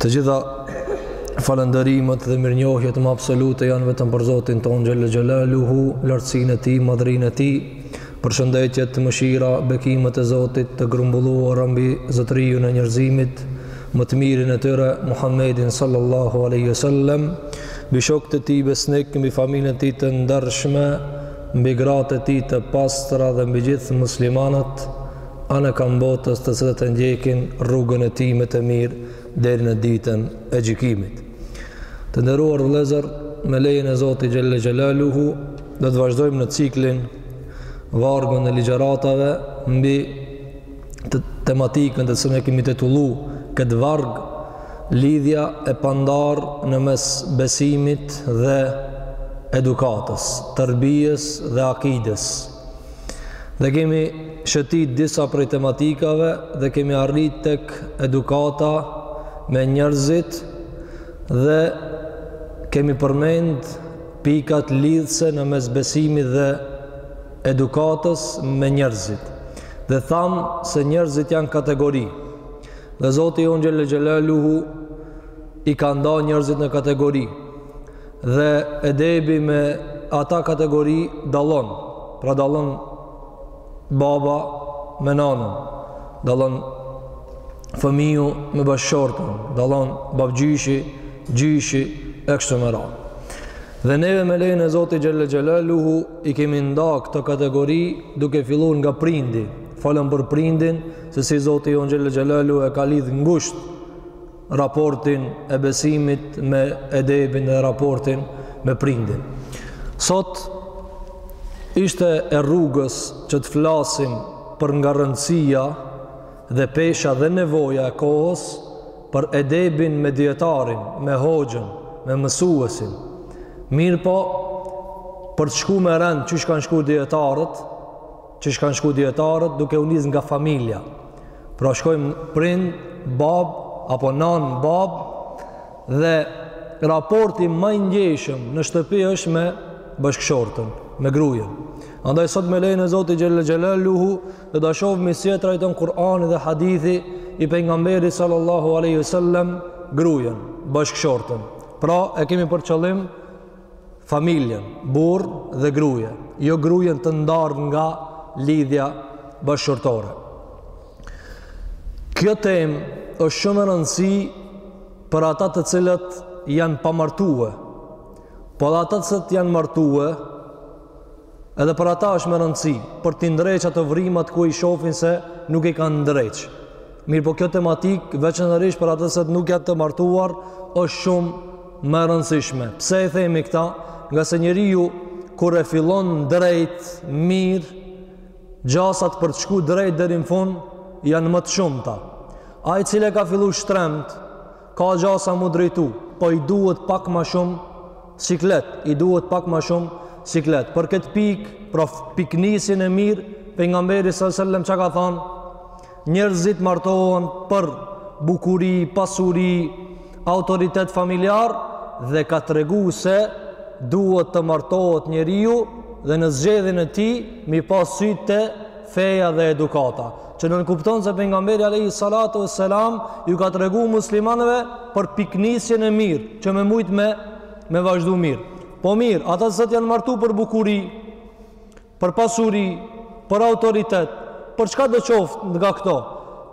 Të gjitha falënderimet dhe mirënjohjet më absolute janë vetëm për Zotin tonë xhelle xhelaluhu, lartësinë e tij, madhërinë e tij, përshëndetjet, mëshira, bekimet e Zotit të grumbulluara mbi zotëriun e njerëzimit, më të mirin e tyre, Muhammedin sallallahu aleyhi sallem, mbi shokët e tij besnikë, mbi familjen e tij të ndershme, mbi gratë e tij të pastra dhe mbi gjithë muslimanët, Anekënd botës të cilët e ndjekin rrugën e tij me të mirë deri në ditën e gjykimit. Të nderuar vëllezër, me lejen e Zotit xhelle xhelaluhu, do të vazhdojmë në ciklin vargun e ligjëratave mbi tematikën të cilën e kemi titullu këtë varg lidhja e pandarë në mes besimit dhe edukatës, tërbijës dhe akides. Dhe kemi shëtit disa prej tematikave dhe kemi arrit tek edukata me njerëzit dhe kemi përmend pikat lidhëse në mes besimit dhe edukatës me njerëzit. Dhe thamë se njerëzit janë kategori. Dhe Zoti jonë xhelle xhelaluhu i ka nda njerëzit në kategori. Dhe edebi me ato kategori dallon, pra dallon baba me nanën, dallon fëmiu me bashkëshortën, dallon babgjyshi, gjyshi e kështu me radhë. Dhe neve me lejen e Zotit xhelle xhelaluhu i kemi nda këto kategori duke filluar nga prindi. Folëm për prindin se si Zoti jonë xhelle xhelaluhu e ka lidhë ngushtë raportin e besimit me edebin dhe raportin me prindin. Sot ishte e rrugës që të flasim për nga rëndësia dhe pesha dhe nevoja e kohës për edebin me dijetarin, me hoxhën, me mësuesin. Mirëpo, për të shku me rend qysh kanë shku dijetarët, Qysh kanë shku dijetarët duke u nis nga familja. Pra shkojmë prind, babë, apo nanë, babë, dhe raporti më i ndjeshëm në shtëpi është me bashkëshortën, me grujën. Andaj sot me lejen e Zotit xhelle xhelaluhu do ta shohmi si e trajton Kur'ani dhe hadithi i pejgamberit sallallahu aleyhi sallem grujën, bashkëshortën. Pra e kemi për qëllim familjen, burrë dhe gruje, jo grujen të ndarë nga lidhja bashkëshortore. Kjo temë është shumë me rëndësi për ata të cilët janë pa martue, po edhe ata të cilët janë martue, edhe për ata është me rëndësi, për t'i ndreq ato vrimat ku i shofin se nuk i kanë ndreqë. Mirëpo kjo tematik, veçanërisht për atë se nuk janë të martuar, është shumë më e rëndësishme. Pse e themi këta? Ngase njeriu, kur e fillon drejt, mirë, gjasat për të shku drejt deri në fund, janë më të shumta. Ai i cili e ka fillu shtremt, ka gjasa m'u drejtu, po i duhet pak ma shumë siklet, i duhet pak ma shumë siklet. Për këtë pikë, pra pikënisjen e mirë, pejgamberi alejhi selam ka thonë, Njerëzit martohen për bukuri, pasuri, autoritet familjar dhe ka tregu se duhet të martohet njeriu dhe në zgjedhjen e tij me pas sy te feja dhe edukata. Që nënkupton se pejgamberi alaihi salatu vesselam ju ka tregu muslimanëve për pikënisjen e mirë, që me mujt me me vazhdu mirë. Po mirë, ata të cilët janë martu për bukuri, për pasuri, për autoritet, për çkado qoftë nga këto.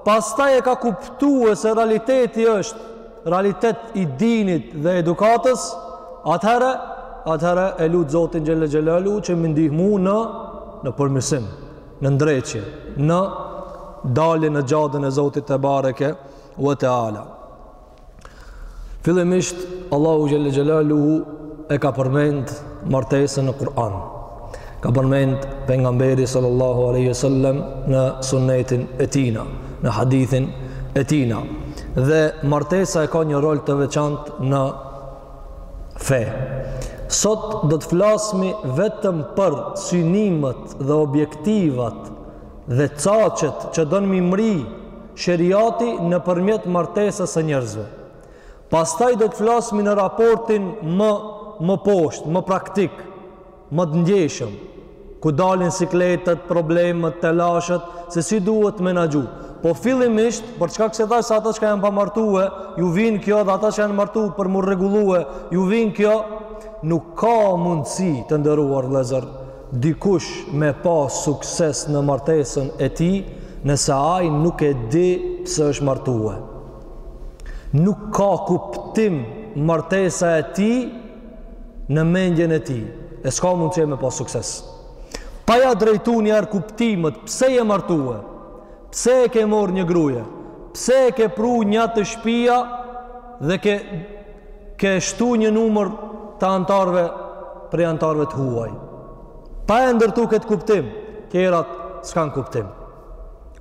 Pastaj e ka kuptuar se realiteti është realitet i dinit dhe edukatës, atëherë, atëherë e lut Zotin Xhele Xhelaluhu që m'i ndihmu në në përmirësim, në ndreqje, në dalje në xhadën e Zotit tebareke ue teala. Fillimisht Allahu xhele xhelaluhu e ka përmend martesën në Kur'an. Ka përmend pejgamberi sallallahu alaihi wasallam në sunnetin e tina, në hadithin e tina. Dhe martesa e ka një rol të veçantë në fe. Sot do të flasmi vetëm për synimet dhe objektivat dhe caqet që don me i mrri Sheriati nëpërmjet martesës së njerëzve. Pastaj do të flasmi në raportin më më poshtë, më praktik, më të ndjeshëm, ku dalin sikletet, problemet, telashet, se si duhet menaxhu. Po fillimisht, për shkak se thashë se ata çka janë pa martue, ju vyn kjo dhe ata që janë martu për m'u rregullue, ju vyn kjo, nuk ka mundësi të nderuar vëllezër, Dikush me pas sukses në martesën e tij nëse ai nuk e di pse është martue. Nuk ka kuptim martesa e tij në mendjen e tij. E s'ka mundësi me pas sukses. Pa ja drejtu njëherë kuptimet pse je martue, pse e ke marrë një grue, pse e ke pru një te shpia dhe ke ke shtu një numër të antarëve prej antarëve të huaj pa e ndërtu këtë kuptim tjerat s'kan kuptim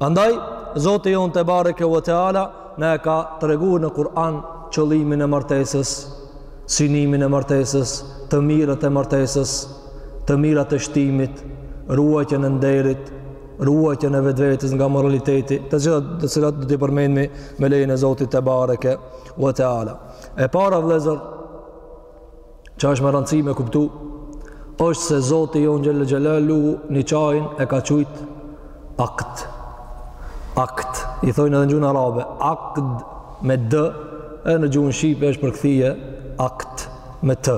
andaj Zoti jonë të bare kjo vëtë ala në e ka të regu në Kur'an qëllimin e martesës synimin e martesës të mirat e martesës të mirat e shtimit ruajtjen e nderit ruajtjen e vetvetes nga moraliteti të gjitha të cilat do t'i përmendmi me lejen e Zotit tebareke wa taala. E para vëllezër, që është me rëndësi me kuptu, është se Zoti jonë Xhele Xhelaluhu niqahin e ka qujt akt. Akt, i thojnë edhe në gjuhën arabe, akt me d, e në gjuhën shqipe është përkthy akt me t.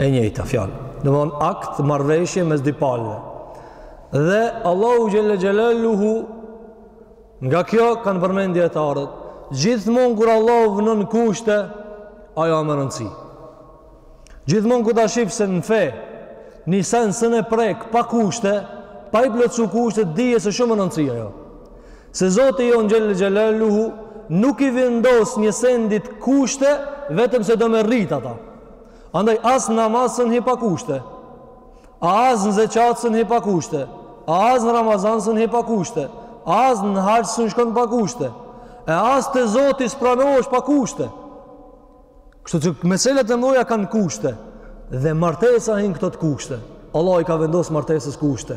E njëjta fjalë. Domethënë akt marrëveshje mes dy palëve. Dhe Allahu Xhele Xhelaluhu Nga kjo kanë përmend dijetarët, gjithmonë kur Allahu vënon kushte, ajo a me rëndësi. Gjithmonë kur ta shef se në fe, ni sen s'un e prek pa kushte, pa i plotësu kushte, dije se shumë rëndësi ajo. Se Zoti jonë Xhele Xhelaluhu nuk i vendos një sendit kushte vetëm se do me rrit ata. Andaj as namaz s'un hi pa kushte. As në zeqat s'un hi pa kushte, as në Ramazan s'un hi pa kushte, as në haxh s'un shkon pa kushte, e as te Zoti s'pranohesh pa kushte. Kështu që meselet e mdhoja kanë kushte, dhe martesa hinë këtu te kushte. Allahu i ka vendosë martesës kushte.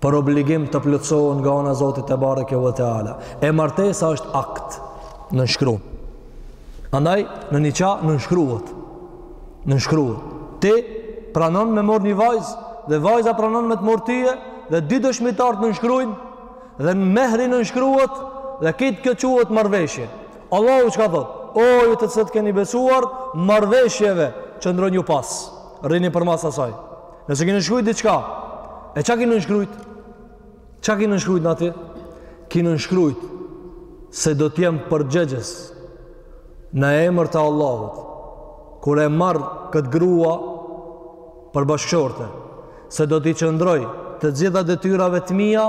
për obligim të plotësohen nga ana e Zotit tebareke ve teala. E martesa është akt nënshkru. Andaj në niqah nënshkruhet. Nënshkruhet. Ti pranon me mor një vajzë dhe vajza pranon me të mor ty dhe dy dëshmitarë nënshkrujnë dhe mehri nënshkruhet dhe kitë kjo quhet marrëveshje. Allahu çka thotë, o ju të cilët keni besuar, marrëveshjeve qëndronju pas. Rrini përmas asaj. Nëse ki nënshkrujt diçka, e ça ki nënshkrujt? Ça ki nënshkrujt në aty? Ki nënshkrujt se do të jem përgjegjës në emër të Allahut, kur e marr këtë grua për bashkëshorte, se do t'i qëndroj të gjitha detyrave të mia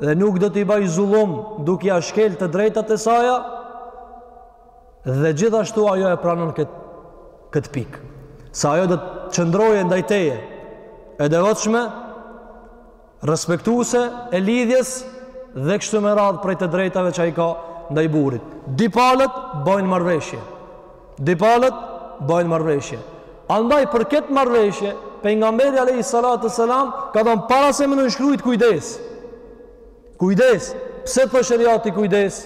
dhe nuk do t'i baj zullum duke ia shkel të drejtat e saja, Dhe gjithashtu ajo e pranon këtë këtë pikë. Se ajo do të qëndrojë ndaj teje e devotshme, respektuese e lidhjes dhe kështu me radhë prej të drejtave që i ka ndaj burrit. Dy palët bajnë marrëveshje. Dy palët bajnë marrëveshje. Andaj për këtë marrëveshje pejgamberi alejhi salatu ve selam ka thënë para se me nënshkrujt kujdes. Kujdes. Pse thotë sheriati kujdes?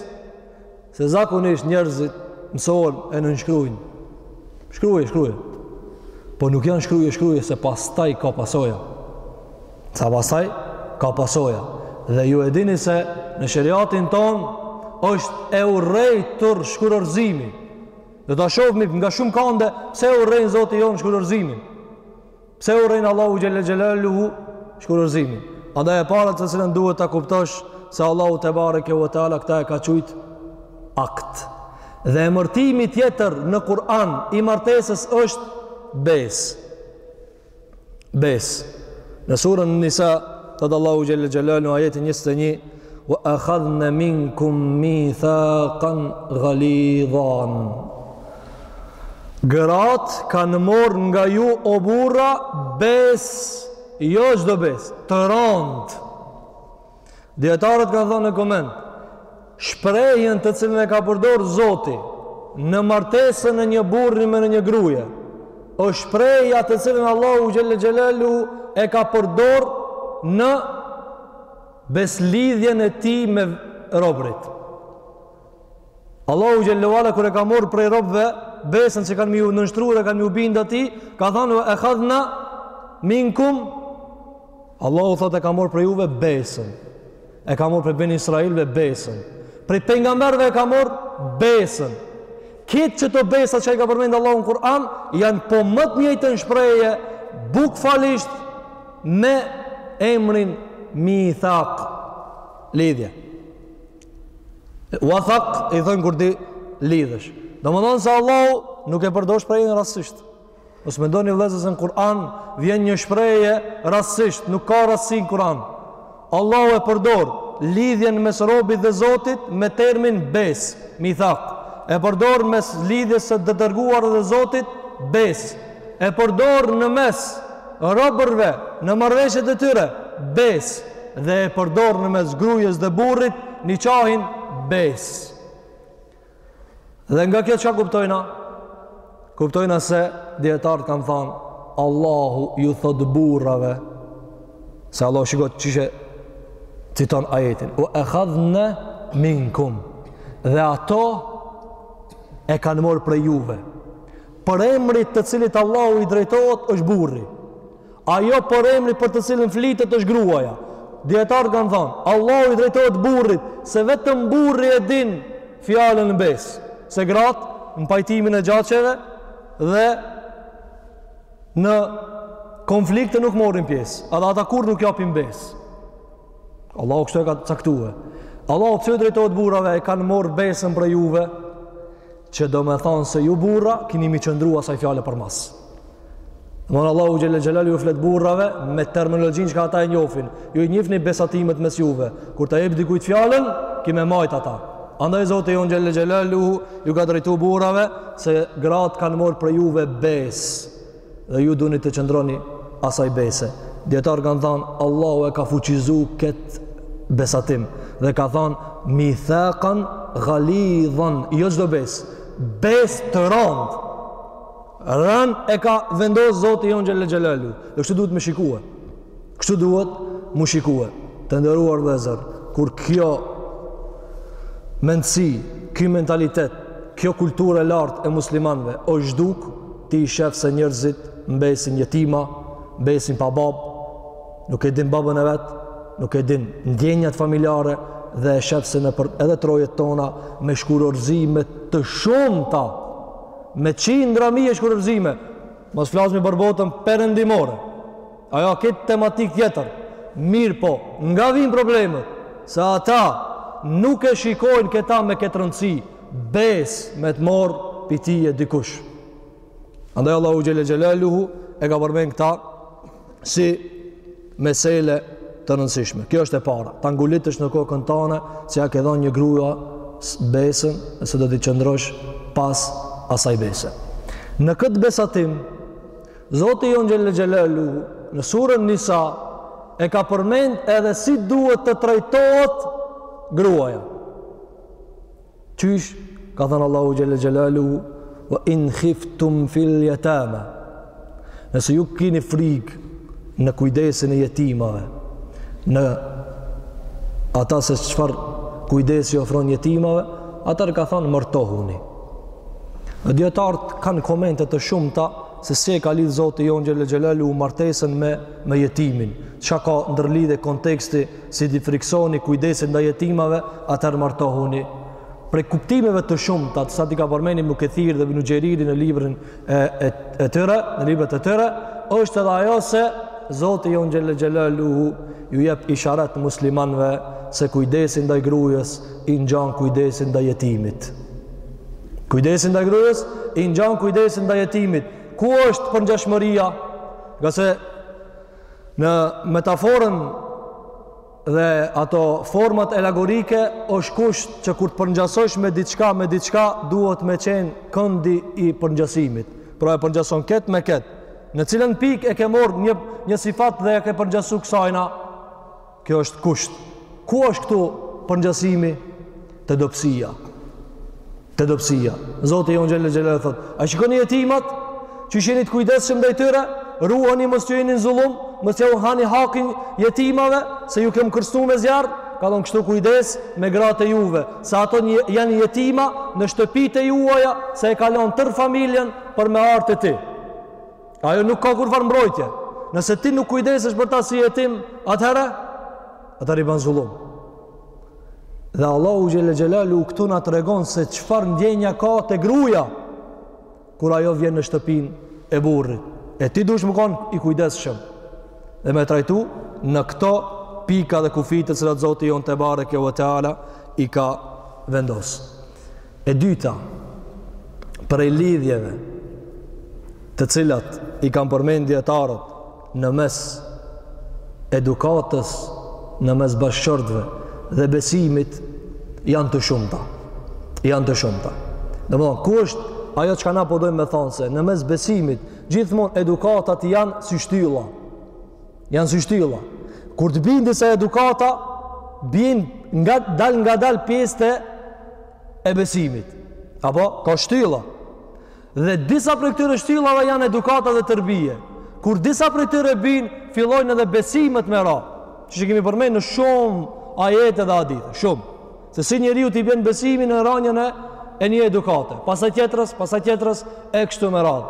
Se zakonisht njerëzit mësohen e nënshkrujnë. Shkruje, shkruje. Po nuk janë shkruje, shkruje se pastaj ka pasoja. Se pastaj ka pasoja. Dhe ju e dini se në sheriatin tonë është e urrejtur shkurorëzimi. Do ta shofmi nga shumë kande pse e urren Zoti jonë shkurorëzimin. Pse e urren Allahu xhelle xhelaluhu shkurorëzimin? Andaj e para të cilën duhet ta kuptosh se Allahu tebareke ve teala këta e ka quajt akt. Dhe emërtimi tjetër në Kur'an i martesës është besë. Besë. Në surën Nisa, thotë Allahu xhelle xhelaluhu ajetin 21, Wa akhadhna minkum mithaqan ghalidhan. Gratë kanë marrë nga ju o burra besë, jo çdo besë, të randë. Dijetarët kanë thanë në koment, shprehjen të cilën e ka përdor Zoti në martesën e një burri me një gruje, është shprehja të cilën Allahu xhelle xhelaluhu e ka përdor në besëlidhjen e tij me robërit. Allahu xhelle ve ala kur e ka marrë prej robëve besën që kanë me iu nënshtru e kanë me iu bind atij, ka thanë akhadhna minkum Allahu thotë e ka marrë prej juve besën. E ka marrë prej beni Israilve besën. Prej pejgamberëve e ka marrë besën. Krejt këto besat që i ka përmend Allahu në Kur'an, janë po me të njëjtën shprehje, bukfalisht me emrin mithak, lidhje. Wathak, i thonë kur ti lidhesh. Domethënë se Allahu nuk e përdor shprehjen rastësisht. Mos mendoni vëllezër se në Kur'an vjen një shprehje rastësisht, nuk ka rastësi në Kur'an. Allahu e përdor lidhjen mes robit dhe Zotit me termin besë, mithak. E përdor mes lidhjes së të dërguar dhe Zotit besë. E përdor në mes robërve në marrëveshjet e tyre besë dhe e përdor në mes grujes dhe burrit niqahin besë. Dhe nga kjo çka kuptojna? Kuptojna se dijetarët kanë thanë Allahu ju thotë burrave se Allahu shiko qysh e citon ajetin. Wa akhadhna minkum. Dhe ato e kanë marrë prej juve. Përemri të cilit Allahu i drejtohet është burri. Ajo përemri për të cilën flitet është gruaja. Dijetarët kanë thanë, Allahu i drejtohet burrit, se vetëm burri e din fjalën në besë, se gratë në pajtimin e gjaqeve dhe në konflikte nuk morrin pjesë, edhe ata kurrë nuk japin besë. Allahu kështu e ka caktuar. Allahu pse u drejtohet burrave e kanë marr besën prej juve, që domethonë se ju burra kini me i qëndru asaj fjale përmas. Domethon Allahu xhel-le xhelaluhu ju flet burrave me terminologjinë që ata e njohin. Ju i njihni besatimet mes juve. Kur ta jep dikujt fjalën, ki me majt ata. Andaj Zoti jonë xhel-le xhelaluhu ju ka drejtu burrave se gratë kanë marrë prej juve besë. Dhe ju duni të qëndroni asaj bese. Dijetarët kanë thonë Allahu e ka fuqizu këtë besatim dhe ka thon mithaqan ghalidhan, jo çdo besë, besë të rëndë Rëndë e ka vendos Zoti jonë xhel-le xhelaluhu. Dhe kështu duhet me shikue. Kështu duhet m'u shikue. Të nderuar vëllezër. Kur kjo mendësi, kjo mentalitet, kjo kulturë e lartë e muslimanëve, osht zhduk, ti i shef se njerëzit mbesin jetima, mbesin pa babë, nuk e dinë babën e vet, nuk e dinë ndjenjat familjare, dhe e shef se nëpër edhe trojet tona, me shkurorëzime të shumta, me qindra mijë shkurorëzime, mos flasmi për botën perëndimore. Ajo është tematikë tjetër. Mirëpo, nga vijnë problemet? Se ata nuk e shikojnë këta me këtë rëndësi, besë me të marrë prej teje dikush. Andaj Allahu xhel-le xhelaluhu e ka përmend këta si mesele të rëndësishme. Kjo është e para. Ta ngulitësh në kokën tande se ia ke dhonë një grua besën e se do t'i qëndrosh pas asaj bese. Në këtë besatim, Zoti jonë xhel-le xhelaluhu në surën Nisa e ka përmend edhe si duhet të trajtohet gruaja. Qysh ka thënë Allahu xhel-le xhelaluhu wa in khiftum fil yatama. Nëse ju kini frikë në kujdesin e jetimave, në ata se çfarë kujdesi ofron jetimave, atëherë ka thënë martohuni. Dijetarët kanë komente të shumta se si e ka lidh Zoti jonë xhel-le xhelaluhu martesën me me jetimin. Çka ka ndërlidhje konteksti Si t'i frikësoni kujdesit ndaj jetimave, atëherë martohuni. Prej kuptimeve të shumta, të cilat i ka përmend Ibn Kethiri dhe Ibn Xheriri në librin e e, e tyre, në librat e tyre, është edhe ajo se Zoti jonë Xhel-le Xhelaluhu ju jep isharet muslimanëve se kujdesi ndaj grujës i ngjan kujdesit ndaj jetimit. Kujdesi ndaj grujës i ngjan kujdesit ndaj jetimit. Ku është përngjashmëria? Ngase Në metaforën dhe ato format alegorike është kusht që kur të përngjasojsh me diçka me diçka duhet me qenë këndi i përngjasimit. Pra e përngjason këtë me këtë. Në cilën pikë e ke marrë një një sifat dhe e ke përngjasu kësajna? Kjo është kusht. Ku është këtu përngjasimi? Te dobësia. Te dobësia. Zoti jonë Xhel-le Xhelal thotë, a i shikoni jetimat? Që jeni të kujdesshëm ndaj tyre? Ruani mos ju jeni në zullum, mos jau hani hakin jetimave, se ju kem kërcnu me zjarr. Ka dhënë kështu kujdes me gratë e juve, se ato një, janë jetima në shtëpitë e juaja, se e ka lon tërë familjen për me ardh te ti. Ajo nuk ka kurrfarë mbrojtje. Nëse ti nuk kujdesesh për ta si jetim, atëherë, atëherë i ban zullum. Dhe Allahu Xhel-le Xhelaluhu këtu na tregon se çfarë ndjenja ka te gruja, kur ajo vjen në shtëpinë e burrit. E ti dush me konë i kujdesshëm. Dhe me trajtu në këto pika dhe kufitët të cilat Zoti jonë Tebareke ve Teala i ka vendosë. E dyta, prej lidhjeve të cilat i kanë përmend dijetarët në mes edukatës, në mes bashkëshortëve dhe besimit, janë të shumta. Janë të shumta. Domethonë, ku është ajo çka na po dojmë me thonë se në mes besimit, gjithmonë edukatat janë si shtylla. Janë si shtylla. Kur të bijnë disa edukata, bijnë ngadal ngadal pjesët e besimit. Apo, ka shtylla. Dhe disa prej këtyre shtyllave janë edukata dhe tërbije. Kur disa prej këtyre bijnë, fillojnë edhe besimet me ra. Që i kemi përmend në shumë ajete dhe hadithe. Shumë. Se si njeriut i bjen besimi në ranjën e e një edukate. Pastaj tjetrës, pastaj tjetrës, e kështu me radhë.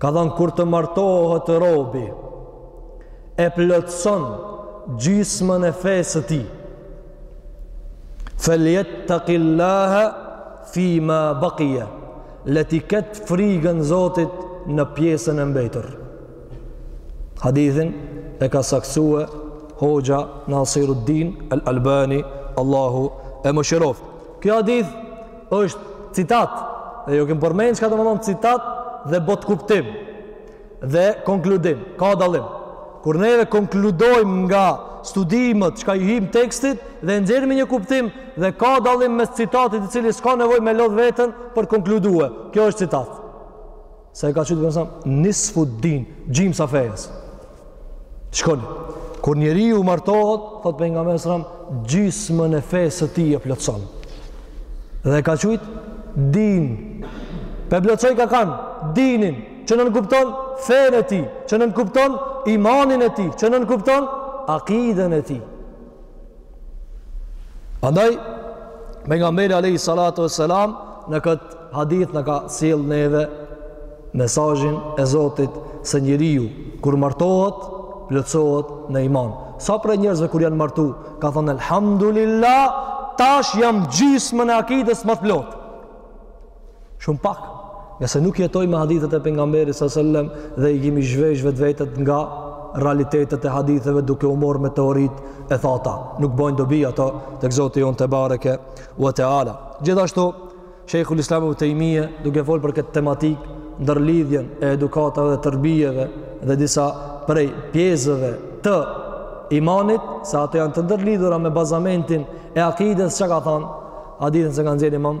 Ka thënë kur të martohet robi e plotëson gjysmën e fesë së tij. Falyattaqillaha fi ma baqiya. Le t'i ketë frigën Zotit në pjesën e mbetur. Hadithin e ka saksue Hoxha Nasiruddin Al Albani Allahu e mëshiroftë. Kjo hadith është citat, dhe ju kem përmen çka do me thonë citat dhe botëkuptim, dhe konkludim, ka dallim. Kur neve konkludojmë nga studimet çka i him tekstit dhe e nxjerrim një kuptim dhe ka dallim mes citatit i cili s'ka nevojë me lodh veten për konkludue. Kjo është citat. Se e ka qujt, pejgamberi a.s., nisfu din, gjysma e fesë. Shikoni, kur njeriu martohet, thotë pejgamberi a.s., gjysmën e fesë së tij e plotëson. Dhe e ka qujt, din, pe plotësojka kanë, dinin, që nënkupton fenë e tij, që nënkupton imanin e tij, që nënkupton akiden e tij. Andaj, pejgamberi Alejhi Salatu ue Selam, në këtë hadith na ka sjell neve mesazhin e Zotit se njeriu, kur martohet, plotësohet në iman. Sa prej njerëzve kur janë martu, ka thonë, Elhamdulillah, tash jam gjysmën e akides ma të plotë. Shumë pak, nëse nuk jetojmë me hadithet e pejgamberit a.s. dhe i kemi zhvesh vetvetet nga realitetet e haditheve duke u mor me teoritë e thata. Nuk bojnë dobi ato tek Zoti jonë tebareke ue teala. Gjithashtu, Shejhul Islam Tejmije duke fol për këtë tematikë ndërlidhjen e edukatave dhe terbijeve dhe disa prej pjesëve të imanit, se ato janë të ndërlidhura me bazamentin e akides, çka ka thanë, hadithin se ka nxjerrë imam,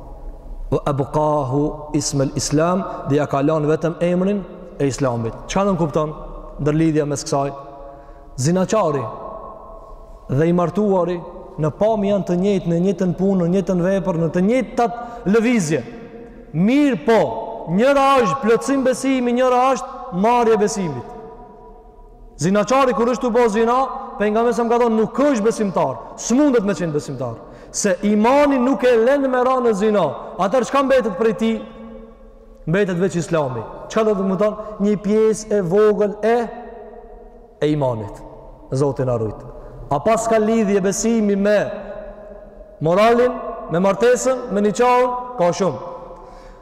wa abqahu ism al islam dhe ja ka lënë vetëm emrin e islamit çka nënkupton ndërlidhja mes kësaj zinaqari dhe i martuari në pamje janë të njëjtë në njëjtën punë në njëjtën vepër në të njëjtat lëvizje mirëpo njëra është plotësim besimi njëra është marrje e besimit Zinaqari kur është tu bo zina, pejgamberi a.s. ka thonë nuk është besimtar. S'mundet me qenë besimtar. Se imani nuk e lën me ra në zina. Atëherë çka mbetet prej tij? Mbetet veç Islami. Çka do me thonë? Një pjesë e vogël e e imanit. Zoti na ruajt. A paska lidhje besimi me moralin, me martesën, me niçaun, ka shumë.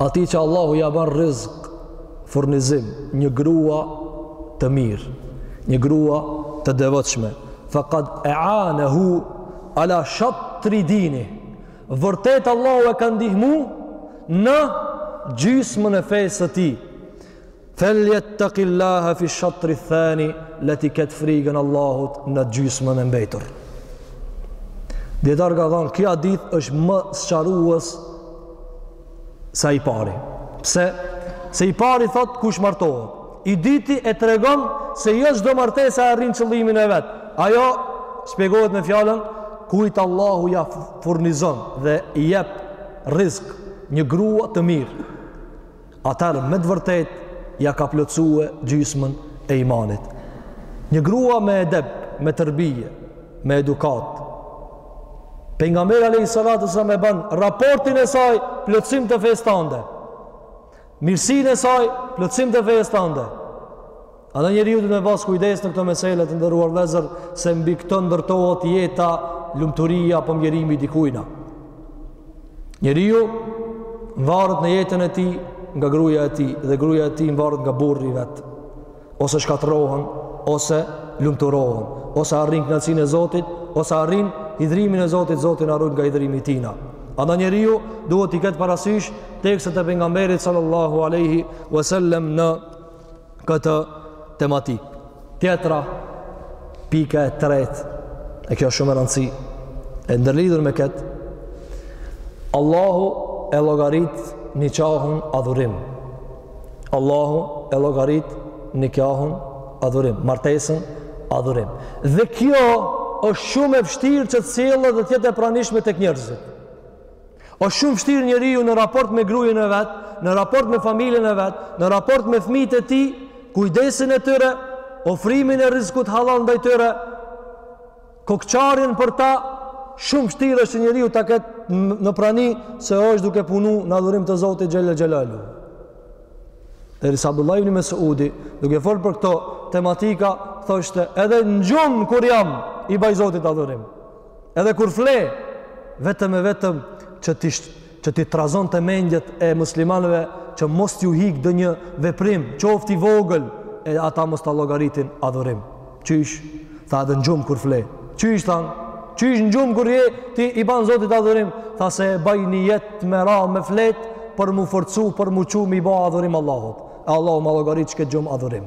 Atij që Allahu ja ban rizk, furnizim, një grua të mirë, një grua të devotshme, fekad eanehu, ala shatri dinihi, vërtet Allahu e ka ndihmu në gjysmën e fesë së tij, Feljettekil-laha fi shatrith-thani, le t'i ketë frigën Allahut në gjysmën e mbetur. Dijetarët kanë thonë, ky hadith është më sqarues sa i pari. Pse? Se i pari thotë kush martohet. I dyti e tregon se jo çdo martesë e arrin qëllimin e vet. Ajo, shpjegohet me fjallën, kujt Allahu ia furnizon dhe i jep rizk një grua të mirë. atëherë me të vërtetë ia ka plotësue gjysmën e imanit. Një grua me edep, me terbije, me edukatë. Pejgamberi alejhi salatu selam e ban raportin e saj plotësim të fesë tande. Mirësinë e saj plotësim të fesë tande. Andaj njeriu duhet me pas kujdes në këto mesele të nderuar vëllezër, se mbi këto ndërtohet jeta, lumturia apo mjerimi i dikujna. Njeriu mvaret në jetën e tij nga gruja e tij dhe gruja e tij mvaret nga burri i vet. Ose shkatërrohen, ose lumturohen, ose arrijnë kënaqësinë e Zotit, ose arrijnë hidhërimin e Zotit, Zoti na rujt nga hidhërimi i tijna. Andaj njeriu duhet t'i ketë parasysh tekstet e pejgamberit sallallahu alaihi wasallam në këtë tematikë. Tjetra, pika e tretë, e kjo shumë me rëndësi, e ndërlidhur me këtë, Allahu e llogarit niqahun adhurim. Allahu e llogarit niqahun adhurim. Martesën adhurim. Dhe kjo është shumë e vështirë që të sillet dhe të jetë e pranishme tek njerëzit. Osht shumë vështirë njeriu në raport me grujen e vet, në raport me familjen e vet, në raport me fëmijët e tij, kujdesin e tyre, ofrimin e rizkut hallall ndaj tyre, kokëçarjen për ta, shumë vështirë është njeriu ta ketë në prani se është duke punu në adhurim të Zotit xhel-le xhelaluhu. Derisa Abdullah ibn Mesudi, duke fol për këto tematika, thoshte edhe në gjumë kur jam i baj Zotit adhurim. Edhe kur fle, vetëm e vetëm që t'i, që t'i trazonte mendjet e muslimanëve që mos t'ju hik donjë veprim, qoftë i vogël, e ata mos ta llogaritin adhurim. Qysh? Tha edhe në gjumë kur fle. Qysh, thanë? Qysh në gjumë kur je, ti i ban Zotit adhurim? Tha se e baj nijet me ra me flet, për m'u forcu, për m'u çu, m'i ba adhurim Allahut. E Allahu ma llogarit qët gjumë adhurim.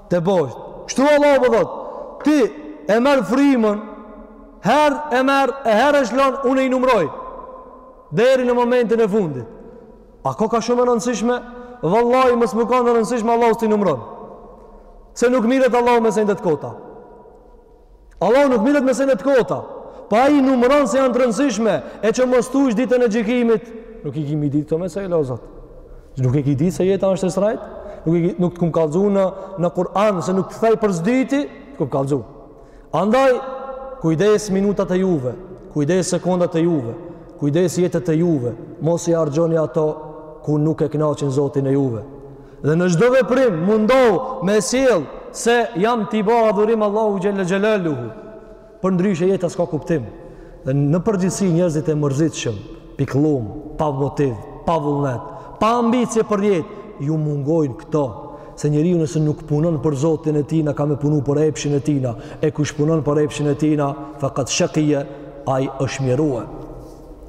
teposhtë. Kështu Allahu po thot, ti e merr frymën, herë e merr e herë e lshon, unë i numroj deri në momentin e fundit. A koka shumë e rëndësishme? Vallahi mos me kanë rëndësishme Allahu s'i numron. Se nuk mirret Allahu me sende të kota. Allahu nuk miret me sene të kota, po ai numëron se janë të rëndësishme, e që mos thujsh ditën e gjikimit, nuk i kimi ditë këto mesele, o Zot. Nuk e ki ditë se jeta është e shtrajt, nuk, e, nuk të kum kallzu në, në Kur'an, se nuk të thej për s'dyti, të kum kallzu. Andaj, kujdes minutat e juve, kujdes sekundat e juve, kujdes jetët e juve, mos i harxhoni ato ku nuk e knaqin Zotin e juve. Dhe në çdo veprim mundohu me sjell se jam tu ba adhurim Allahu xhella xhelaluhu. Përndryshe jeta s'ka kuptim. Dhe në përgjithësi njerëzit e mërzitshëm, pikëllum, pa motiv, pa vullnet, pa ambicie për jetë, ju mungojnë këto. Se njeriu nëse nuk punon për Zotin e tijna ka me punu për epshin e tijna, e kush punon për epshin e tijna, fakad shaqia ai është mjeruar.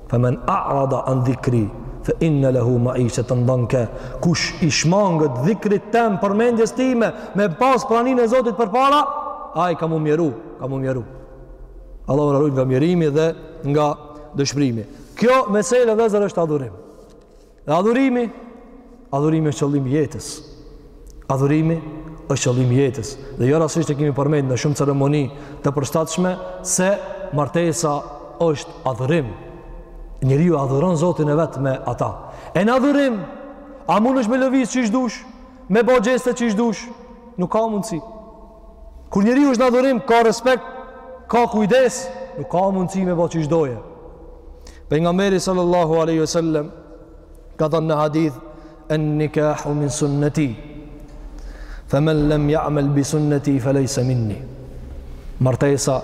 Fa men a'rada an dhikri fa inna lahu ma'ishatan danka. Kush i shmanget dhikrit tem përmendjes time me pas praninë e Zotit përpara, ai ka m'u mjeru, ka m'u mjeru. Allahu na rujt nga mjerimi dhe nga dëshprimi. Kjo mesele vllezër është adhurim. Dhe adhurimi, adhurimi është qëllim i jetës. Adhurimi është qëllim i jetës. Dhe jo rastësisht e kemi përmend në shumë ceremoni të përshtatshme se martesa është adhurim. Njeriu adhuron Zotin e vet me ata. E në adhurim, a mundesh ti me lëviz qysh të dush, me bo gjeste qysh të dush, nuk ka mundësi. Kur njeriu është në adhurim, ka respekt, ka kujdes, nuk ka mundësi me ba qysh doje. Pejgamberi sallallahu alaihi wasallam ka thënë në hadith en nikahu min sunnati. Fa man lam ya'mal bi sunnati falaysa minni. Martesa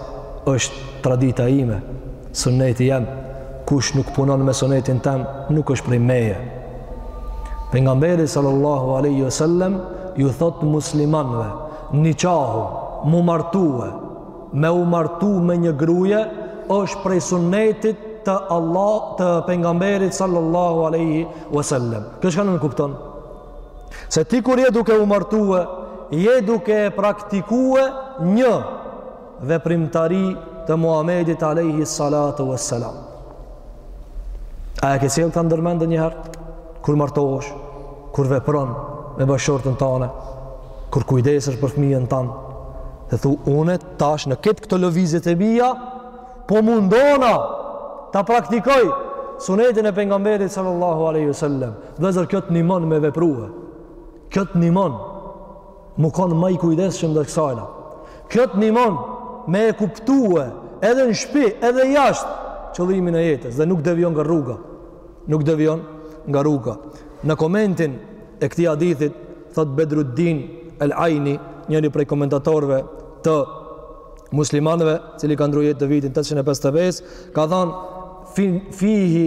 është tradita ime. Suneti jem, kush nuk punon me sunetin tem, nuk është prej meje. Pengamberi sallallahu aleyhi ve sellem, ju thot muslimanve, niqahu, mu martue, me u martu me një gruje, është prej sunetit të, të pengamberit sallallahu aleyhi ve sellem. Kjo çka nënkupton? Se ti kur je duke u martue, je duke e praktikue një, veprimtari të Muhamedit alayhi salatu wassalam. A e ke sjell kta ndërmend ndonjëherë kur martohesh, kur vepron me bashkëshorten tane, kur kujdesesh për fëmijën tan, dhe thu unë tash në këtë këto lëvizjet e mia po mundona ta praktikoj sunetin e pejgamberit sallallahu alaihi wasallam. Vllezër kjo të nimon me veprue. Kjo të nimon me kon ma i kujdeshëm ndaj kësajna. Kjo të nimon me e kuptue edhe në shpi, edhe jashtë qëllimin e jetës dhe nuk devion nga rruga. Nuk devion nga rruga. Në komentin e këtij hadithit, thot Bedruddin El Aini, njëri prej komentatorve të muslimanëve, i cili ka ndrru jetë në vitin 855, ka thonë, fihi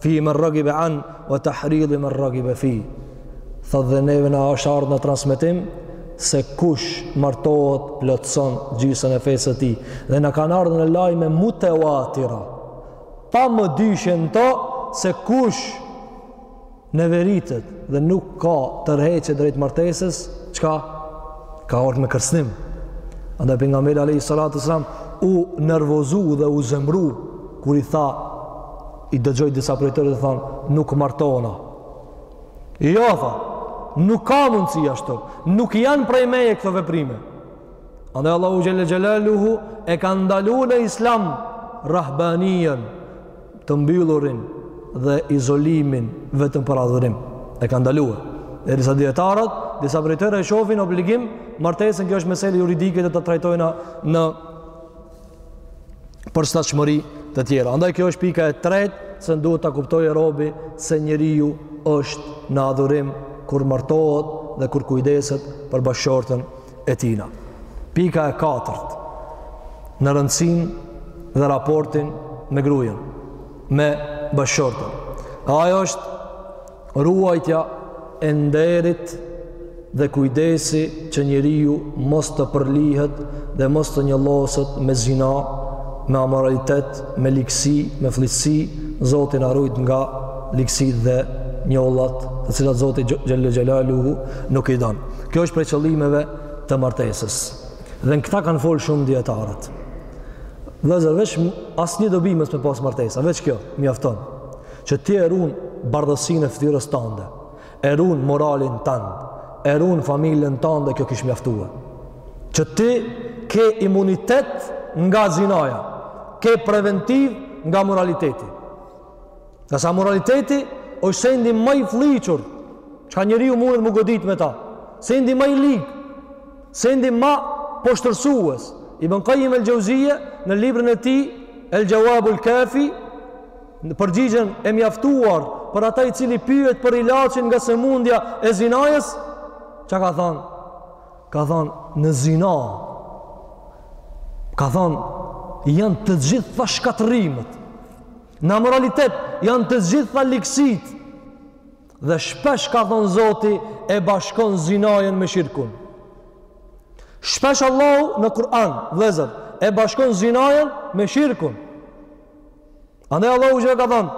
fi men ragibe anhu tahridi men ragibe fi thot dhe neve na asht ardhë në transmetim se kush martohet plotëson gjysën e fesë së tij dhe na kanë ardhë në lajme mutevatire pa mëdyshje se kush neveritet dhe nuk ka tërheqje drejt martesës çka ka ardhë me kërcnim Andaj pejgamberi a.s. u nervozu dhe u zemru kur i tha I dëgjoi disa prej tyre dhe thonë, nuk martona. Jo, tha, nuk ka mundësi ashtu. Nuk janë prej meje këto veprime. Andaj Allahu xhelle xhelaluhu e ka ndalu në islam rahbanijen të mbyllurin dhe izolimin vetëm për adhurim. E ka ndalue. Derisa dijetarët, disa prej tyre e shofin obligim, martesën kjo është mesele juridike do ta trajtojna në përshtatshmëri të tjera. Andaj kjo është pika e tretë se duhet ta kuptojë robi se njeriu është në adhurim kur martohet dhe kur kujdeset për bashkëshortën e tijna. Pika e katërt në rëndësinë dhe raportin me grujen, me bashkëshortën. Ajo është Ruajtja e nderit dhe kujdesi që njeriu mos të përlyhet dhe mos të njolloset me zina, me amoralitet, me ligësi, me flliqësi, Zoti na rujt nga ligësitë dhe njollat, të cilat Zoti xhelle xhelaluhu nuk i don. Kjo është prej qëllimeve të martesës. Dhe në këta kanë folë shumë dijetarët. Vëllezër, veç asnjë dobi mos me pas martesa, veç kjo mjafton. Që ti e runë bardhësinë e ftyrës tande, e runë moralin tand, e runë familjen tande kjo kish mjaftue. Që ti ke imunitet nga zinaja, ke preventiv nga amoraliteti. Ngase amoraliteti është sendi ma i flliqur, çka njeriu mundet m'u godit me ta. Sendi ma i lig, sendi ma poshtërsues. Ibn Qayyim el-Jauziyje në librin e tij El-Jawabul Kafi Në përgjigjen e mjaftuar për ata i cili pyet për ilaçin nga sëmundja e zinajës, çka ka thënë? Ka thënë në zina. Ka thënë janë të gjitha shkatërrimet. Në amoralitet janë të gjitha ligësitë. Dhe shpesh ka thënë Zoti e bashkon zinajën me shirkun. Shpesh Allahu në Kur'an, vëllezër, e bashkon zinajën me shirkun. Andaj Allahu çka ka thënë,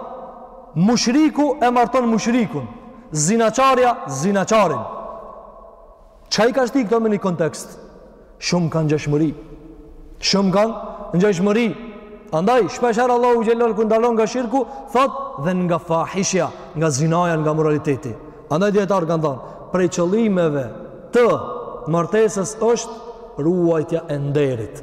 mushriku e marton mushrikun, zinaçarja zinaçarin. A i ka shti këto në një kontekst? Shumë kanë ngjashmëri. Shumë kanë ngjashmëri. Andaj, shpeshherë Allahu xhel-le kur ndalon nga shirku, thot dhe nga fahishja, nga zinaja, nga amoraliteti. Andaj dijetarët kanë thonë, prej qëllimeve të martesës është ruajtja e nderit.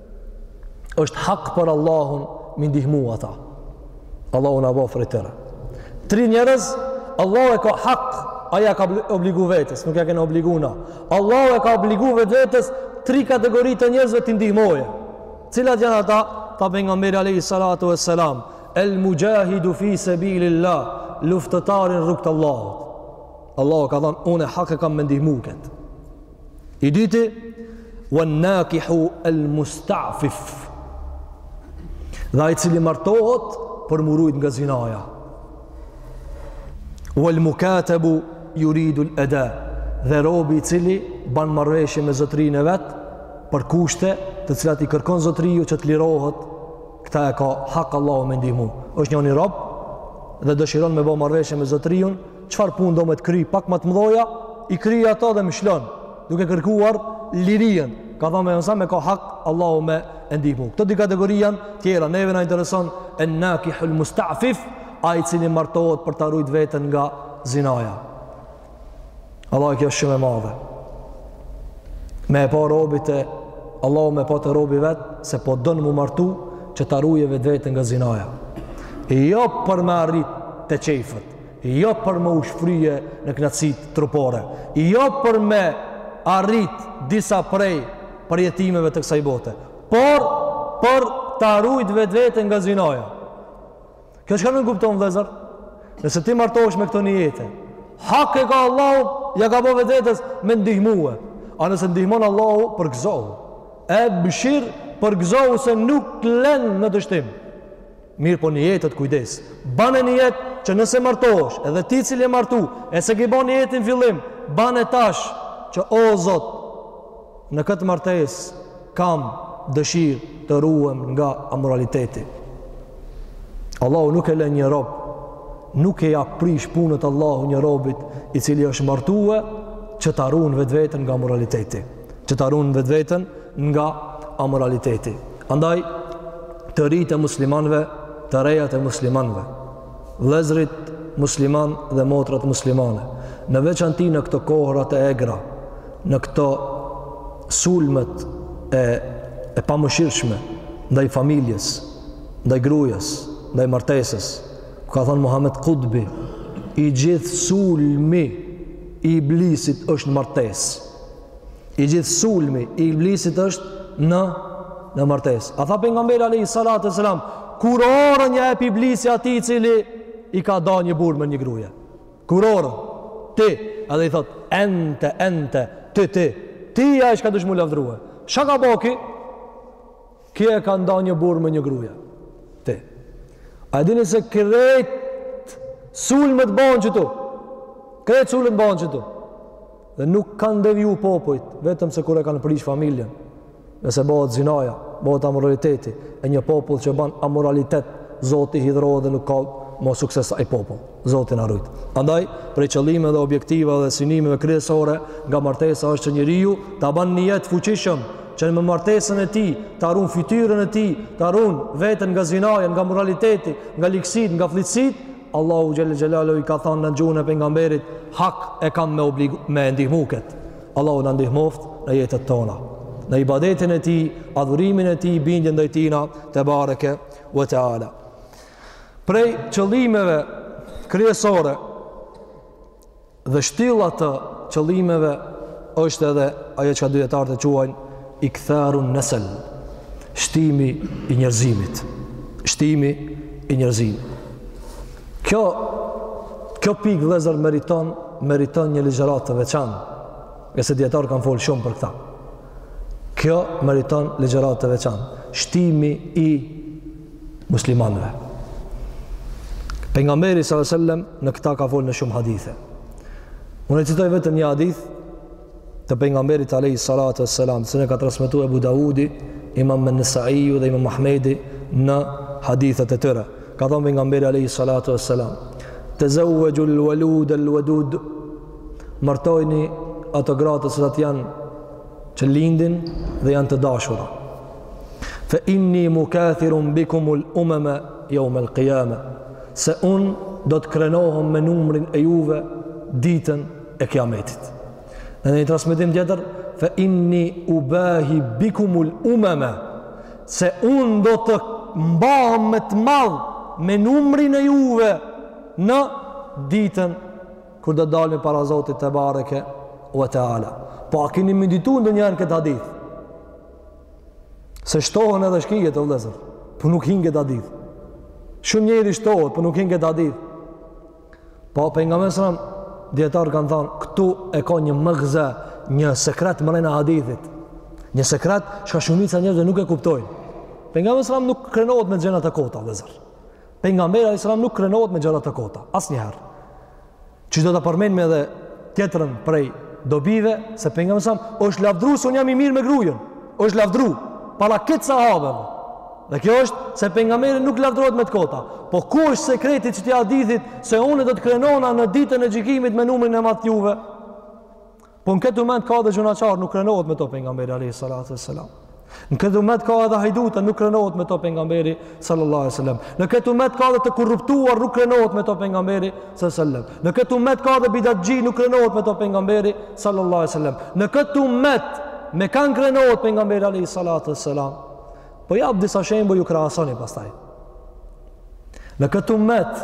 është hak për Allahun me i ndihmu ata Allahu na bëftë prej tyre tri njerëz Allahu e ka hak ai ia ka obligu vetes nuk ia kena obligu na Allahu e ka obligu vetë vetes tri kategori të njerëzve t'i ndihmojë cilat janë ata tha Pejgamberi alejhi salatu ve selam el muxhahidu fi sebilillah luftëtari n'rrugë t'Allahut Allahu ka thonë unë hak e kam me e ndihmu këtë I dyti, wa nakihu el mustafif. Dhe ai i cili martohet për m'u rujt nga zinaja. Wa el mukatabu juridu el eda. Dhe robi i cili ban marrëveshje me zotrinë e vet për kushte të cilat i kërkon zotriu që të lirohet këta e ka hak Allahu me i ndihmu. Është njoni një rob dhe dëshiron me bo marrëveshje me zotriun Çfarë punë do me t'i kry, pak ma të mdhoja, i kryj ato dhe më lshon, duke kërkuar lirinë. Ka thënë me nesa e ka hak Allahu me e ndihmu. Këto dy kategori janë tjera, neve na intereson en nakihul mustafif, ai i cili martohet për ta rujt veten nga zinaja. Vallahi kjo shumë e madhe. Me e pa robi te, Allahu me pa te robi i vet se po don m'u martu që ta rujë vetveten nga zinaja. E jo për me arrit te qejfet, Jo për me u shfrye në kënaqësitë trupore, jo për me arrit disa prej përjetimeve të kësaj bote, por për ta rujt vetveten nga zinaja. Kjo çka nënkupton vëllezër? Nëse ti martohesh me këto nijete, hak e ka Allahu, ia ka bo vetvetes me t'ndihmue. A nëse t'ndihmon Allahu, përgëzohu. Ebshir, përgëzohu se nuk t'len në dështim. Mirpo nijetet kujdes bane nijet që nëse martohesh edhe ti i cili je martu e se ke ba nijetin n'fillim bane tash që o zot në këtë martesë kam dëshirë të ruhem nga amoraliteti Allahu nuk e len një rob nuk e ja prish punët Allahu një robit i cili është martue që ta run vetveten nga amoraliteti që ta run vetveten nga amoraliteti. Andaj, të rijtë e muslimanëve, të rejat e muslimanëve, vëllezërit muslimanë dhe motrat muslimane, në veçanti në këto kohëra e egra, në këto sulmet e, e pamëshirshme, ndaj familjes, ndaj grujes, ndaj martesës, ka thonë Muhammed Kutbi, i gjithë sulmi i iblisit është n'martesë. I gjithë sulmi i iblisit është në në martesë. A tha pejgamberi alayhi salatu selam, kurorën ja ep iblisi atij i cili i ka da një burrë me një gruje. Kurorën ti, edhe i thotë, ente, ente, ti, ti, ti je ai çka duhesh m'u lavdrue. Shka ka ba ky? Ky e ka nda një burrë me një gruje. Ti. A e dini se krejt sulmet bahen qëtu. Krejt sulmet bahen qëtu. Dhe nuk kanë deviju popujt, vetëm se kur e kanë prish familjen. Nëse bëhet zinaja, bëhet amoraliteti, e një popull që ban amoralitet, zoti hidhrohet dhe nuk ka më sukses ai popull. Zoti na rujtë. Andaj, prej qëllimeve dhe objektivave dhe synimeve kryesore nga martesa është që njeriu ta ban nijet fuqishëm që me martesën e tij ta run fytyrën e tij, ta run veten nga zinaja, nga amoraliteti, nga ligësitë, nga fëlliqësitë, Allahu xhel-le xhelaluhu i ka thënë në gjuhën e pejgamberit, hak e kam me obligu me ndihmu kët. Allahu na ndihmoftë në nijetet tona. Në ibadetin e tij, adhurimin e tij, bindjen ndaj tina tebareke we teala. Prej qëllimeve kryesore dhe shtilla të qëllimeve është edhe ajo çka dijetarët e quajnë iktharun nesel. Shtimi i njerëzimit. Shtimi i njerëzimit. Kjo kjo pikë vëllezër meriton meriton një ligjëratë të veçantë. Ngase dijetarët kanë fol shumë për këta. Kjo meriton ligjëratë të veçantë. Shtimi i muslimanëve. Pejgamberi s.a.s. në këta ka fol në shumë hadithe. Unë e citoj vetëm një hadith të pejgamberit alejhi salatu e selam, se na ka transmetu Ebu Daudi, imam Nesaiu dhe imam Ahmedi në hadithet e tyre. Ka thonë pejgamberi alejhi salatu e selam, tezevvexhul velude el martojni ato gratë të cilat janë që lindin dhe janë të dashura fa inni mukathirun bikum al umama yawm al qiyama se un do të krenohem me numrin e juve ditën e kiametit në një transmetim tjetër fa inni ubahi bikum al umama se un do të mbahem me të madh me numrin e juve në ditën Kur do dalin para Zotit tebareke ve teala. Po a keni meditu ndonjëherë këtë hadith? Se shtohen edhe shkijet vllezër, po nuk hijnë n'këtë hadith. Shumë njeri shtohet, po nuk hin n'këtë hadith. Po pejgamberi alayhis salam, dijetarët kanë thanë, këtu e ka një mëgze, një sekret mrena hadithit. Një sekret, çka shumica e njerëzve nuk e kuptojnë. Pejgamberi alayhis salam nuk krenohet me gjana të kota, vllezër. Pejgamberi alayhis salam nuk krenohet me gjëra të kota, asnjëherë. Që do ta përmendim edhe tjetrën prej dobive se pejgamberi alayhis salam është lavdru se un jam i mirë me grujën. Është lavdru para krejt sahabeve. Dhe kjo është se pejgamberi nuk lavdrohet me të kota. Po ku është sekreti i këtij hadithit se unë do të krenona në ditën e gjykimit me numrin e madh të juve? Po në këtë umet ka edhe gjynahqarë, nuk krenohet me to pejgamberi alayhi salatu wasalam. Në këtë umet ka edhe hajduta, nuk krenohet me to pejgamberi sallallahu alaihi wasallam. Në këtë umet ka edhe të korruptuar, nuk krenohet me to pejgamberi sallallahu alaihi wasallam. Në këtë umet ka edhe bidatxhi, nuk krenohet me to pejgamberi sallallahu alaihi wasallam. Në këtë umet me kan krenohet pejgamberi alayhi salatu wasalam. Po jap disa shembuj ju krahasoni pastaj. Në këtë umet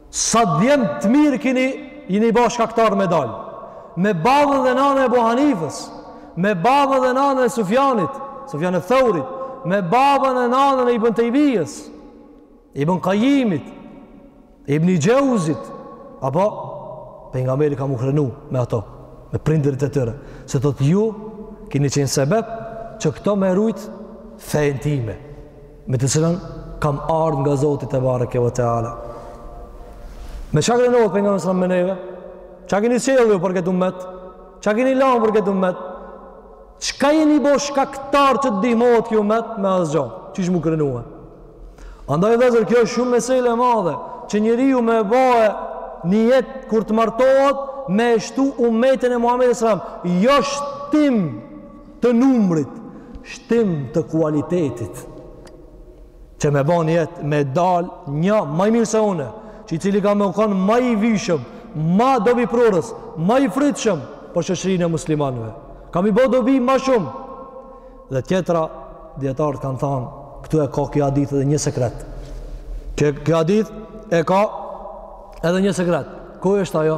Sa djem të mirë kini jini ba shkaktar me dal me babën dhe nanën e Ebu Hanifës me babën dhe nanën e Sufjanit Sufjan eth Theurit me babën dhe nanën e Ibn Tejmijës Ibn Kajimit Ibn Xheuzit apo pejgamberi ka m'u krenu me ato me prindërit e tyre se thotë ju kini qenë sebep që këto me rujt fenë time me të cilën kam ardhë nga Zoti tebareke ve teala. Me çka krenohet pejgamberi alayhis salam me neve? Çka keni sjellë ju për këtë umet? Çka keni lanë për këtë umet? Çka jeni bo shkaktar që të ndihmohet kjo umet me asgjo? Qysh m'u krenu me neve? Andaj vllezër kjo shumë mesele e madhe që njeriu me bo nijet kur të martohet me e shtu umetin e Muhammedit alayhis salam. Jo shtim të numrit shtim të kualitetit që me bo në jetë me dal një ma i mirë se une që i cili ka me u kanë ma i vyshëm ma dobiprurës ma i frytshëm për shoqërinë e muslimanve ka mi bo dobi ma shumë dhe tjetra dijetarët kanë thanë këtu e ka ky hadith edhe një sekret ky, ky hadith e ka edhe një sekret ku është ajo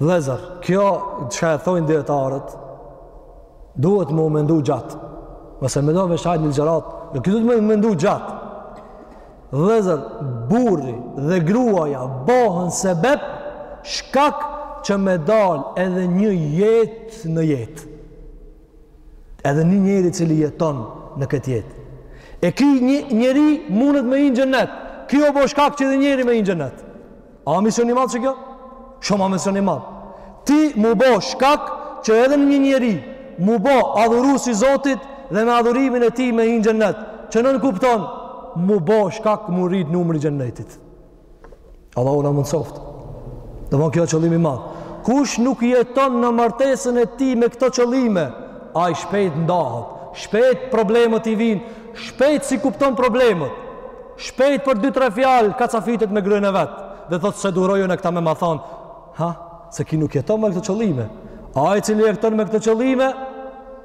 Vllezër, kjo çka e thojnë dijetarët, duhet me u mendu gjatë. Nëse me do me shajt një gjërat, në kjo duhet me u mendu gjatë. Vllezër, burri dhe gruaja bohen sebep, shkak që me dal edhe një jetë në jetë. Edhe një njeri i cili jeton në këtë jetë. E ky njeri mundet me hi në xhennet. Kjo bo shkak që edhe njëri me hi në xhennet. A mision i madh kjo? Shumë â mision i madh. Ti m'u bo shkak që edhe një njeri m'u bo adhurues i Zotit dhe me adhurimin e tij me hi në xhennet. Që nënkupton m'u bo shkak m'u rrit numri i xhennetit. Allahu na mundësoftë. Domethënë kjo qëllim i madh. Kush nuk jeton në martesën e tij me këto qëllime, ai shpejt ndahet, shpejt problemet i vijnë, shpejt s'i kupton problemet. Shpejt për dy tre fjalë kacafitet me gruen e vet dhe thotë s'e duroj unë këta me ma thon, ha, se ky nuk jeton me këto qëllime. Ai i cili jeton me këto qëllime,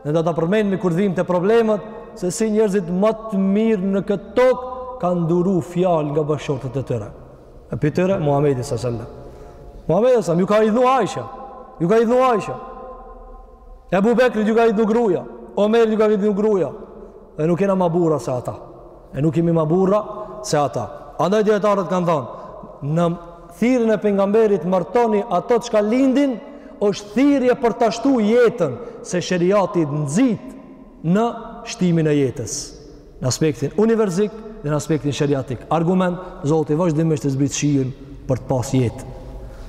ne do ta përmendmi kur vijmë te problemet se si njerëzit ma të mirë në këtë tokë kanë duru fjalë nga bashkëshortet e tyre. E prej tyre, Muhammedi s.a.s. Muhammedi s.a.s. ju ka idhnu Aisha, ju ka idhnu Aisha. Ebu Bekrit ju ka idhnu gruja, Omerit ju ka idhnu gruja, Dhe nuk jena ma burra se ata. E nuk jemi ma burra se ata. Andaj dijetarët kanë thonë, në thirrjen e pejgamberit martoni ato çka lindin, është thirje për ta shtu jetën, se sheriati nxit në shtimin e jetës. Në aspektin univerzik dhe në aspektin sheriatik. Argument, Zoti vazhdimisht e zbret shiun për të pas jetë.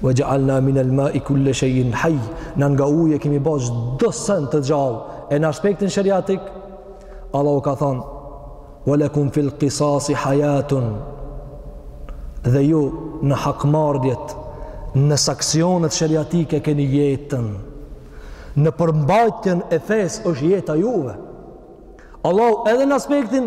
Ve xhealna minel mai kulle shejin haj, na nga uji e kemi ba çdo sen të gjallë, e në aspektin sheriatik, Allahu ka thonë, Ve lekum fil kisasi hajatun, dhe ju në hakmarrjet, në sanksionet sheriatike keni jetën, në përmbajtjen e fesë është jeta juve. Allahu edhe në aspektin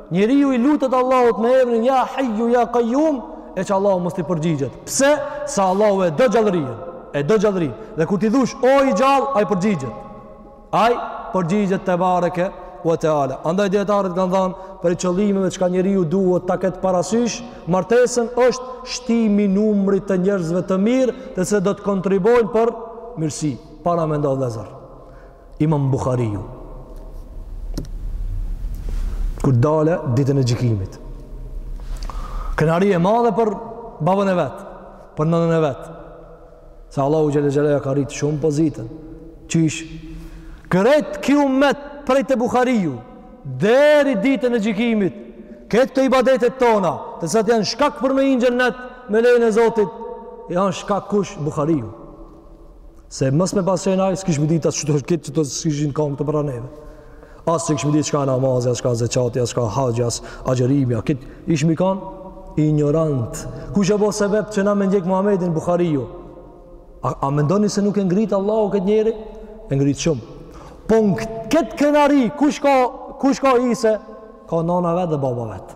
Njeriu i lutet Allahut me emrin Ya Hayyu Ya Qayyum, e që Allahu mos t'i përgjigjet. Pse? Se Allahu e do gjallërinë, e do gjallërinë. Dhe kur ti thosh o i gjallë, ai përgjigjet. Ai përgjigjet tebareke wa taala. Andaj dijetarët kanë thënë prej qëllimeve çka njeriu duhet ta ketë parasysh, martesën është shtimi i numrit të njerëzve të mirë, të cilët do të kontribuojnë për mirësi. Paramendo vëllezër. Imam Buhariu kur dal ditën e gjikimit krenari e madhe për babën e vet për nënën e vet se Allahu xhel-le xhelaluhu ka rrit shumë pozitën qysh krejt ki umet prej te Buhariu deri ditën e gjikimit krejt këto ibadetet tona të cilat janë shkak për me hi n'xhenet me lejen e Zotit janë shkak kush Buhariu Se mos me pas qenë ai, s'kishmi ditë asgjë, këto s'kishin kanë këto pranë neve. As s'kishmi ditë çka namazi, as çka zeqati, as çka haxhi, as agjërimi, krejt ishmi kanë injorant. Kush u bo sebep që na me ndjek Muhammedin? Buhariu. A, a mendoni se nuk e ngrit Allahu këtë njeri? E ngrit shumë. Po në këtë krenari, kush ka, kush ka hise? Ka nana e vet dhe baba i vet.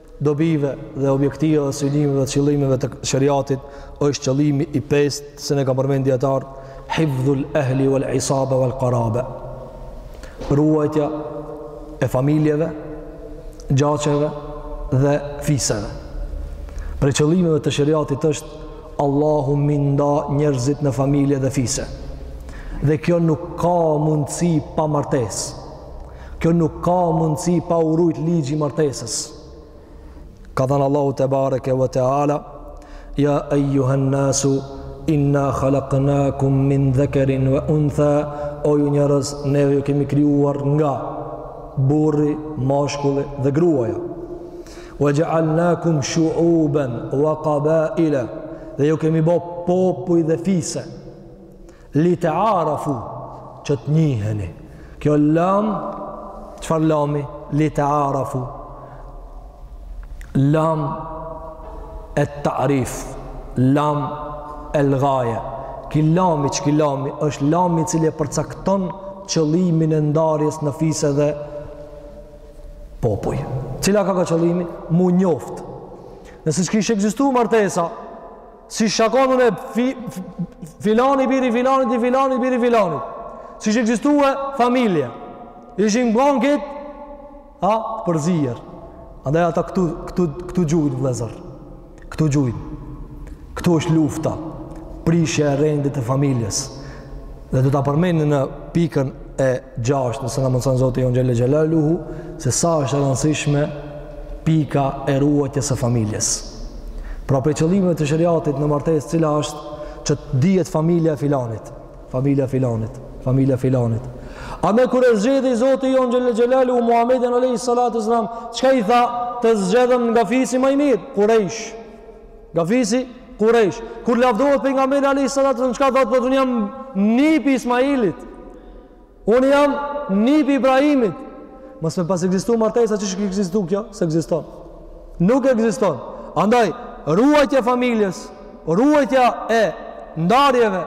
dobive dhe objektivave dhe synimeve dhe qëllimeve të sheriatit është qëllimi i pestë cilin e ka përmend dijetarët hifdhul ehli wal asabe wal karabe ruajtja e familjeve gjaqeve dhe fiseve prej qëllimeve të sheriatit është Allahu me i nda njerëzit në familje dhe fise dhe kjo nuk ka mundësi pa martesë Kjo nuk ka mundësi pa u rujt ligji i martesës. Ka thënë Allahu tebareke ve teala, Ja ejjuhen nasu, inna halaknakum min dhekerin ve untha, o ju njerëz, ne ju kemi krijuar nga burri, mashkulli dhe gruaja. Ve xhealnakum shuuben ve kabaila, dhe ju kemi bo popuj dhe fise. Li tearafu, që të njiheni. Kjo lam, çfarë lami? Li tearafu. Lam e tarif, lam el-gaje. Ki lami, që ki lami, është lami i cili e përcakton qëllimin e ndarjes në fise dhe popuj. Cili ka kanë qëllimi? M'u njoft. Nëse s'kishe ekzistu martesa, S'isha kon unë fi, filani biri i filanit i filanit biri i filanit. S'ish ekzistu familje. Ishin ban krejt e përzier. Andaj ata këtu këtu këtu gjujnë vëllezër. Këtu gjujnë. Këtu është lufta. Prishja e rendit të familjes. Dhe do ta përmendim në pikën e 6, nëse na mundëson Zoti jonë xhel-le xhelaluhu, se sa është e rëndësishme pika e ruajtjes së familjes. Pra prej qëllimeve të sheriatit në martesë, cila është që të dihet familja e filanit, familja e filanit, familja e filanit. A me kur e zgjedhi Zoti jonë xhel-le xhelaluhu Muhammedin alejhi salatu ves-selam, çka i tha të zgjedhëm nga fisi më i mirë, Kurejsh. Nga fisi Kurejsh. Kur lavdohet Pejgamberi alejhi salatu, çka thotë, unë jam nipi Ismailit. Unë jam nipi Ibrahimit. Mos me pas ekzistu martesa, qysh ka ekzistu kjo? S'ekziston. Nuk ekziston. Andaj, ruajtja e familjes, ruajtja e ndarjeve,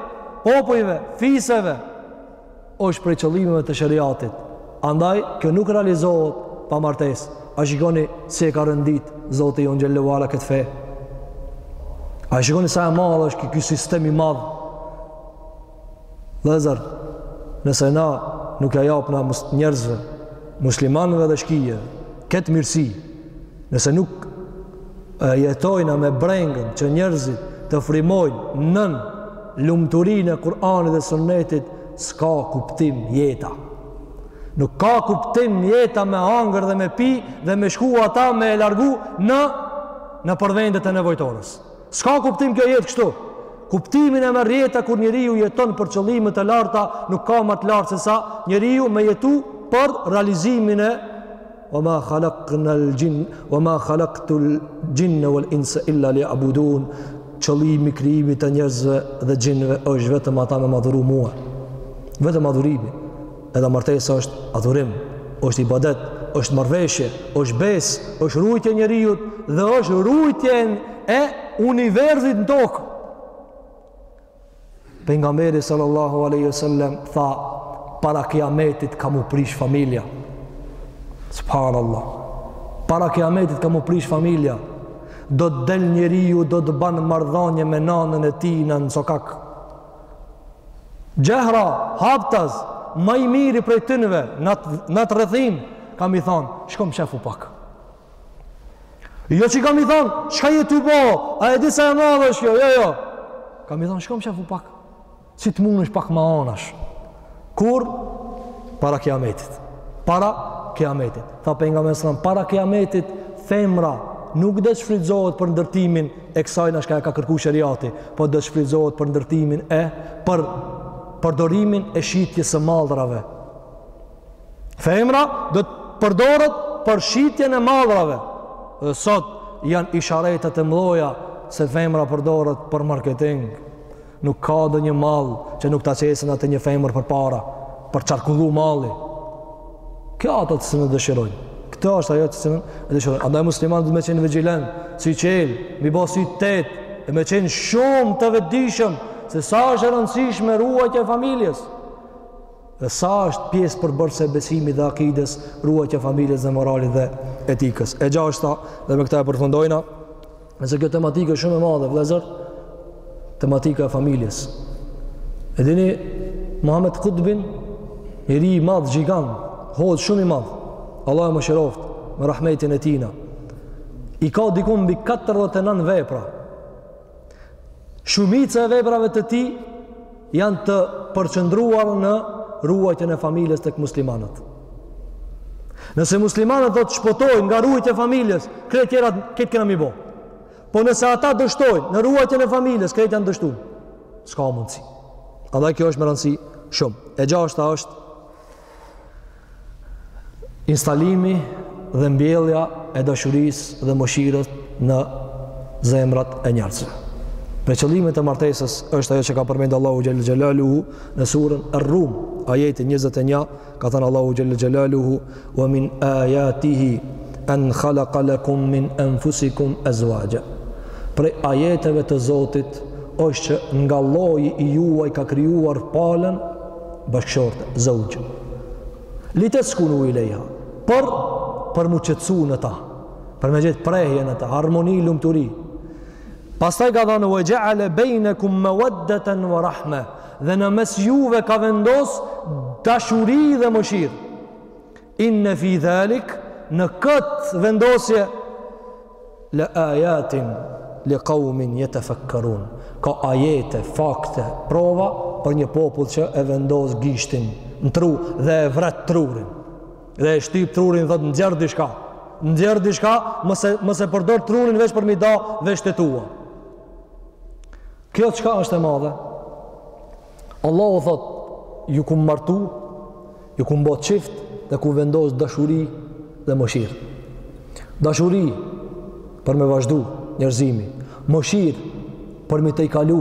popujve, fiseve, është prej qëllimeve të sheriatit. Andaj kjo nuk realizohet pa martesë. A shikoni si e ka rendit Zoti xhel-le ve ala këtë fe? A shikoni sa i madh është ky sistem i madh? Vllezër, nëse na nuk ia japna njerëzve, muslimanëve edhe shkijeve, këtë mirësi, Nëse nuk jetojna me brengën që njerëzit të frymojnë nën lumturinë e Kur'anit dhe sunnetit, s'ka kuptim jeta. Nuk ka kuptim jeta me hangër dhe me pi dhe me shku ata me e largu në, në nëpër vendet e nevojtores. S'ka kuptim kjo jetë kështu. Kuptimin e merr jeta kur njeriu jeton për qëllime të larta, nuk ka ma të lartë sesa njeriu me jetu për realizimin e Wa ma khalaqna al-jin wa ma khalaqtu al-jinna wal-insa illa liya'budun. Qëllimi i krijimit të njerëzve dhe xhinëve është vetëm ata me m'adhuru mua. Vetëm adhurimi. Edhe martesa është adhurim, është ibadet, është marrëveshje, është besë, është ruajtje e njeriut dhe është ruajtje e universit në tokë. Pejgamberi sallallahu alaihi wasallam tha para kiametit ka mu prish familja. Subhanallahu. Para kiametit ka mu prish familja. Do të del njeriu, do të ban marrëdhanie me nanën e tij në sokak. Xhehra, haptas, ma i miri prej tyneve, në atë rrethin, ka me i thanë, shko mshefu pak. Jo që ka me i thanë, çka je tu bo, a e di sa e madhe është kjo, jo, jo. Ka me i thanë, shko mshefu pak, si të munesh pak ma anash. Kur? Para kiametit. Para kiametit. Tha Pejgamberi alejhi selam, para kiametit, femra, nuk do t'shfrytëzohet për ndërtimin e kësajna çka e ka kërku sheriati, po do t'shfrytëzohet për ndërtimin e, për përdorimin e shitjes së mallrave. Femra do të përdoret për shitjen e mallrave. Dhe sot janë isharetet e mëdha se femra përdoret për marketing. Nuk ka ndonjë mall që nuk ta qesin aty një femër përpara, për me qarkullu malli. Kjo është ajo çka dëshirojnë. Këto është ajo çka dëshirojnë. Andaj muslimani duhet me qenë vigjilent, syçelë, mi bo sytë tetë, e me qenë shumë të vetëdijshëm, se sa është e rëndësishme ruajtja e familjes. Dhe sa është pjesë përbërëse e besimit dhe akides, ruajtja familjes dhe moralit dhe etikës. E gjashta, dhe me këta e përfundojmë, edhe pse kjo tematikë është shumë e madhe, vllezër, tematika e familjes. E dini, Muhamed Kutbin, njeri i madh, gjigant, hoxhë shumë i madh, Allahu e mëshiroftë, me rahmetin e tina, i ka dikund mbi 49 vepra, Shumica e veprave të tij janë të përqendruar në ruajtjen e familjes tek muslimanët. Nëse muslimanët do të shpëtojnë nga ruajtja e familjes, krejt tjerat kemi me i bo. Po nëse ata dështojnë në ruajtjen e familjes, krejt janë dështu. S'ka mundsi. Andaj kjo është me rëndësi shumë. E gjashta është Instalimi dhe mbjellja e dashurisë dhe mëshirës në zemrat e njerëzve. Prej qëllimeve të martesës është ajo që ka përmend Allahu Xhel-le Xhelaluhu në surën Rum, ajeti 21, ka thënë Allahu Xhel-le Xhelaluhu, wa min ajatihi en halaka lakum min enfusikum ezwaxha. Prej ajeteve të Zotit është që nga lloji i juaj ka krijuar palën bashkëshorte, zeuxh. Li teskunu ilejha, për, për m'u qetësu në ta, për me gjet prehje në ta, harmoni, lumturi. Pastaj ka thënë, ve xheale bejnekum meweddeten ve rahme, dhe në mes juve ka vendos dashuri dhe mëshirë. Inne fi dhalik në këtë vendosje le ajatin li kaumin jetefekkerun ka ajete, fakte, prova për një popull që e vendos gishtin në tru dhe e vret trurin dhe e shtyp trurin thotë nxjerr diçka nxjerr diçka mos e, mos e përdor trurin veç për m'i da veshtë e tua kjo çka është e madhe Allahu thotë, ju kom martu, ju kom bo çift dhe kom vendos dashuri dhe mëshirë. Dashuri për me vazhdu njerëzimi, mëshirë për me t'i kalu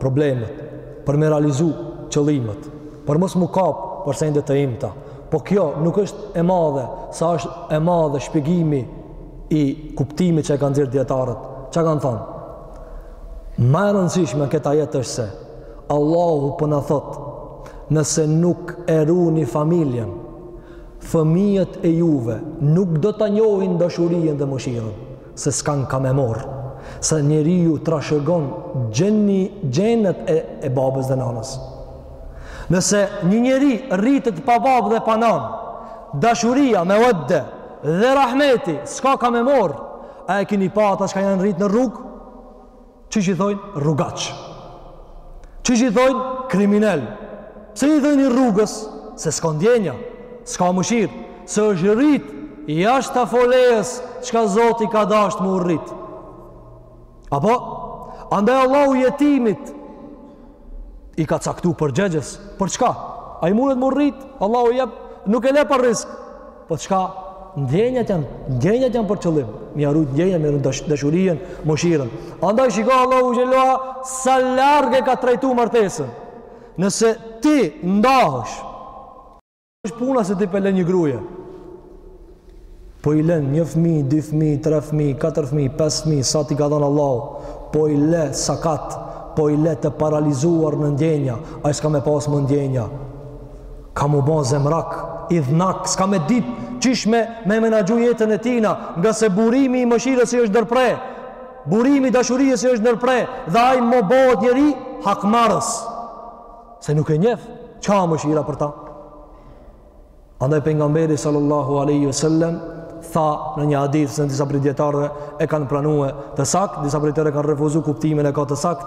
problemet, për me realizu qëllimet, për mos m'u kap për sende të imta. Po kjo nuk është e madhe, sa është e madhe shpjegimi i kuptimit që e kanë nxjerrë dijetarët. Çka kanë thanë? Ma e rëndësishme n'kët ajet është se Allahu po na thotë nëse nuk e runi familjen fëmijët e juve nuk do ta njohin dashurinë dhe mëshirën se s'kanë kah me e marrë se njeriu trashëgon gjeni, gjenet e, e babës dhe nanës nëse një njeri rritet pa babë dhe pa nanë dashuria meuedde dhe rahmeti s'ka kah me e marrë A e kini pa ata çka janë rritë në rrugë? Qysh i thojnë? Rrugaç. Qysh i thojnë? Kriminel. Pse i thojnë i rrugës? Se s'ka ndjenja, s'ka mëshirë, se është rritë jashtë asaj folejës çka Zoti ka dashtë me u rritë. Apo? Andaj Allahu jetimit i ka caktu përgjegjës. Për çka? Ai mundet me u rritë? Allahu jep, nuk e le pa rrisk. Po çka ndjenjat janë, ndjenjat janë për qëllim. Me i ru ndjenjat, me ru dashurinë, mëshirën. Andaj shiko Allahu xhelalu sa larg e ka trajtuar martesën. Nëse ti ndahesh, është puna se ti po e len një gruaje. Po i lën një fëmijë, dy fëmijë, tre fëmijë, katër fëmijë, pesë fëmijë, sa t'i ka dhënë Allahu. Po i lë sakat, po i lë të paralizuar në ndjenja. Ai s'ka me pas më ndjenja. Ka m'u bo zemrak, idhnak, s'ka me dit, qysh me, me menaxhu jetën e tina, ngase burimi i mëshirës i është ndërpre, burimi i dashurisë i është ndërpre, dhe ai më bëhet njeri hakmarës, se nuk e njef ça është mëshira për ta? Andaj pejgamberi salallahu alejhi ve selem, tha në një hadith edhe pse disa prej dijetarëve e kanë pranue të sakt, disa prej tyre e kanë refuzu kuptimin e ka të sakt,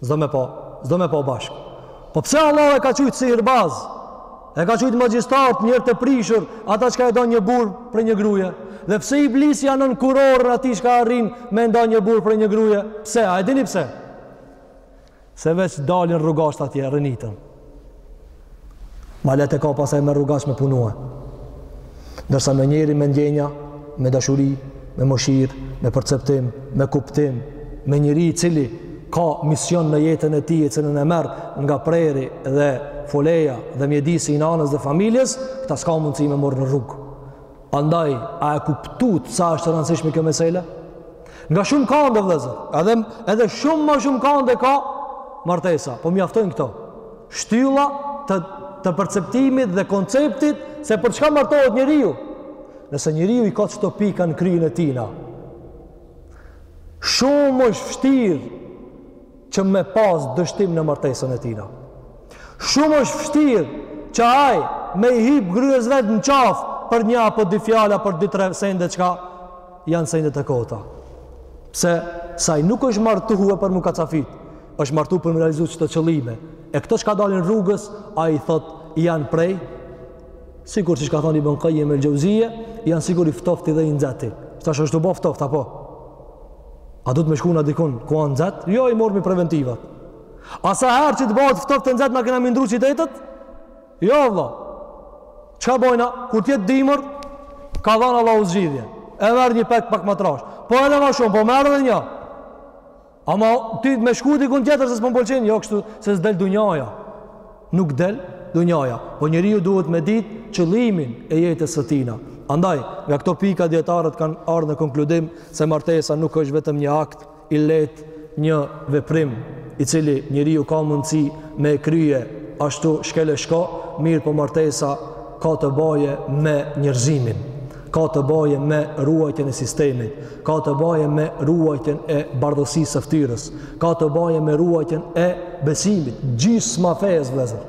S'do me pa, s'do me pa bashkë. Po pse Allahu i ka qujtë sihirbazë? I ka qujtë magjistarë, njerëz të prishur, ata çka e dajnë një burrë prej një gruje? Dhe pse Iblisi ia vnon kurorën atij çka arrin me nda një burrë prej një gruje? Pse, a e dini pse? Se veç dalin rrugaçtë, atje rriten. Ma letë e ka pastaj me rrugaç me punue. Ndërsa me njeri me ndjenja, me dashuri, me mëshir, me perceptim, me kuptim, me njeri i cili ka mision në jetën e tij, të cilën e merr nga prehri dhe foleja dhe mjedisi i nanës dhe familjes, këta s'ka mundësi me marrë në rrugë. Andaj, a e kuptut sa është e rëndësishme kjo mesele? Nga shumë kande vëllezër, edhe, edhe shumë ma shumë kande ka martesa, po mjaftojnë këto shtylla të, të perceptimit dhe konceptit se për çka martohet njeriu. Nëse njeriu i ka qëto pika në kryen e tina, shumë është vështirë që me pas dështim në martesën e tina. Shumë është vështirë që ai me i hip grues vetë në qafë për një apo dy fjala për dy tre sende çka janë sende të kota. Pse, se ai nuk është martue për m'u kacafyt, është martu për me realizu qëto qëllime. E këto çka dalin rrugës, ai thot janë prej, sikur si çka thotë Ibn Kajjim el-Xheuzije, janë sikur i ftofti dhe i nxeti. Qetash është tu bo ftoft, apo? A duhet me shku na dikun, ku a nxet? Jo, i marrmi preventivat. A sa herë qi të bohet ftoftë e nxet, na kena me i ndrru qytetet? Jo, vlla. Çka bojna? Kur të jetë dimër, ka dhanë Allahu zgjidhje. E merr një petk pak ma trash. Po edhe ma shumë, po merr dhe një. Ama ti me shku dikun tjetër, se s'po m'pëlqen, jo kështu, se s'del dunjaja. Nuk del dunjaja, po njeriu duhet me ditë qëllimin e jetës së tij. Andaj, nga këto pika dijetarët kanë ardhë në konkludim se martesa nuk është vetëm një akt i lehtë, një veprim i cili njeriu ka mundësi me e krye ashtu shkel e shko, mirëpo martesa ka të baje me njerëzimin. ka të baje me ruajtjen e sistemit, ka të baje me ruajtjen e bardhësisë së ftyrës, ka të baje me ruajtjen e besimit, gjysma e fesë vllezër.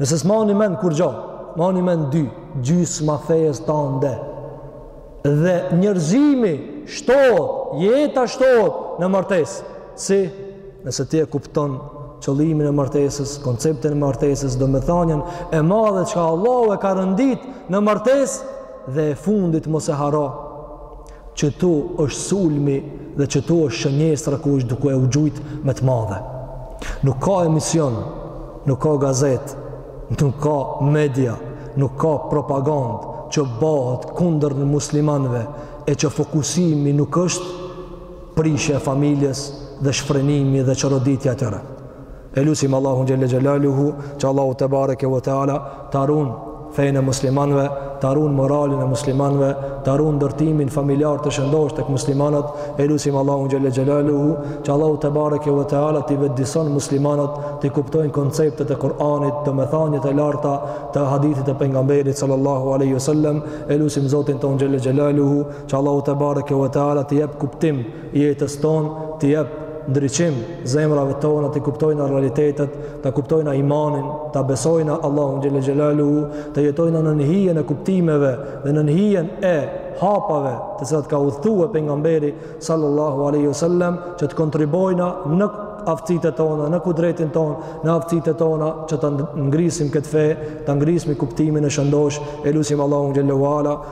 Nëse s'mani mend kurgja, mani mend dy, gjysma e fesë tande. Dhe njerëzimi shtohet, jeta shtohet në martesë. Si, nëse ti e kupton qëllimin e martesës, konceptin e martesës, domethanjen e madhe që Allahu e ka rendit në martesë dhe e fundit mos e harro, qëtu është sulmi dhe qëtu është shënjestra ku është duke u gjujt me të madhe. Nuk ka emision, nuk ka gazetë, nuk ka media, nuk ka propagandë që bëhet kundër muslimanëve e që fokusimi nuk është prishja e familjes dhe shfrenimi dhe çoroditja e tyre. E lusim Allahun xhelle xhelaluhu, që Allahu te bareke ve teala ta run fenë e muslimanëve, ta run moralin e muslimanëve, ta run ndërtimin familjar të shëndoshë tek muslimanët. E lusim Allahun xhelle xhelaluhu, që Allahu te bareke ve teala t'i vetëdison muslimanët, t'i kuptojnë konceptet e Kur'anit, domethanjet e larta të hadithit të pejgamberit sallallahu alaihi wasallam. E lusim Zotin tonë xhelle xhelaluhu Që Allahu te bareke ve teala t'i jep kuptim jetës tonë, t'i jep ndriçim zemrave tona, t'i kuptojna realitetet, ta kuptojna imanin, ta besojna Allahun xhelle xhelaluhu, të jetojna nën hijen e kuptimeve dhe nën hijen e hapave të cilat ka udhëtu pejgamberi sallallahu alaihi wasallam që të kontribojna në aftësitet tona, në kudretin tonë, në aftësitet tona që ta ngrisim këtë fe, ta ngrisim kuptimin e shëndoshë, e lusim Allahun xhelle ve ala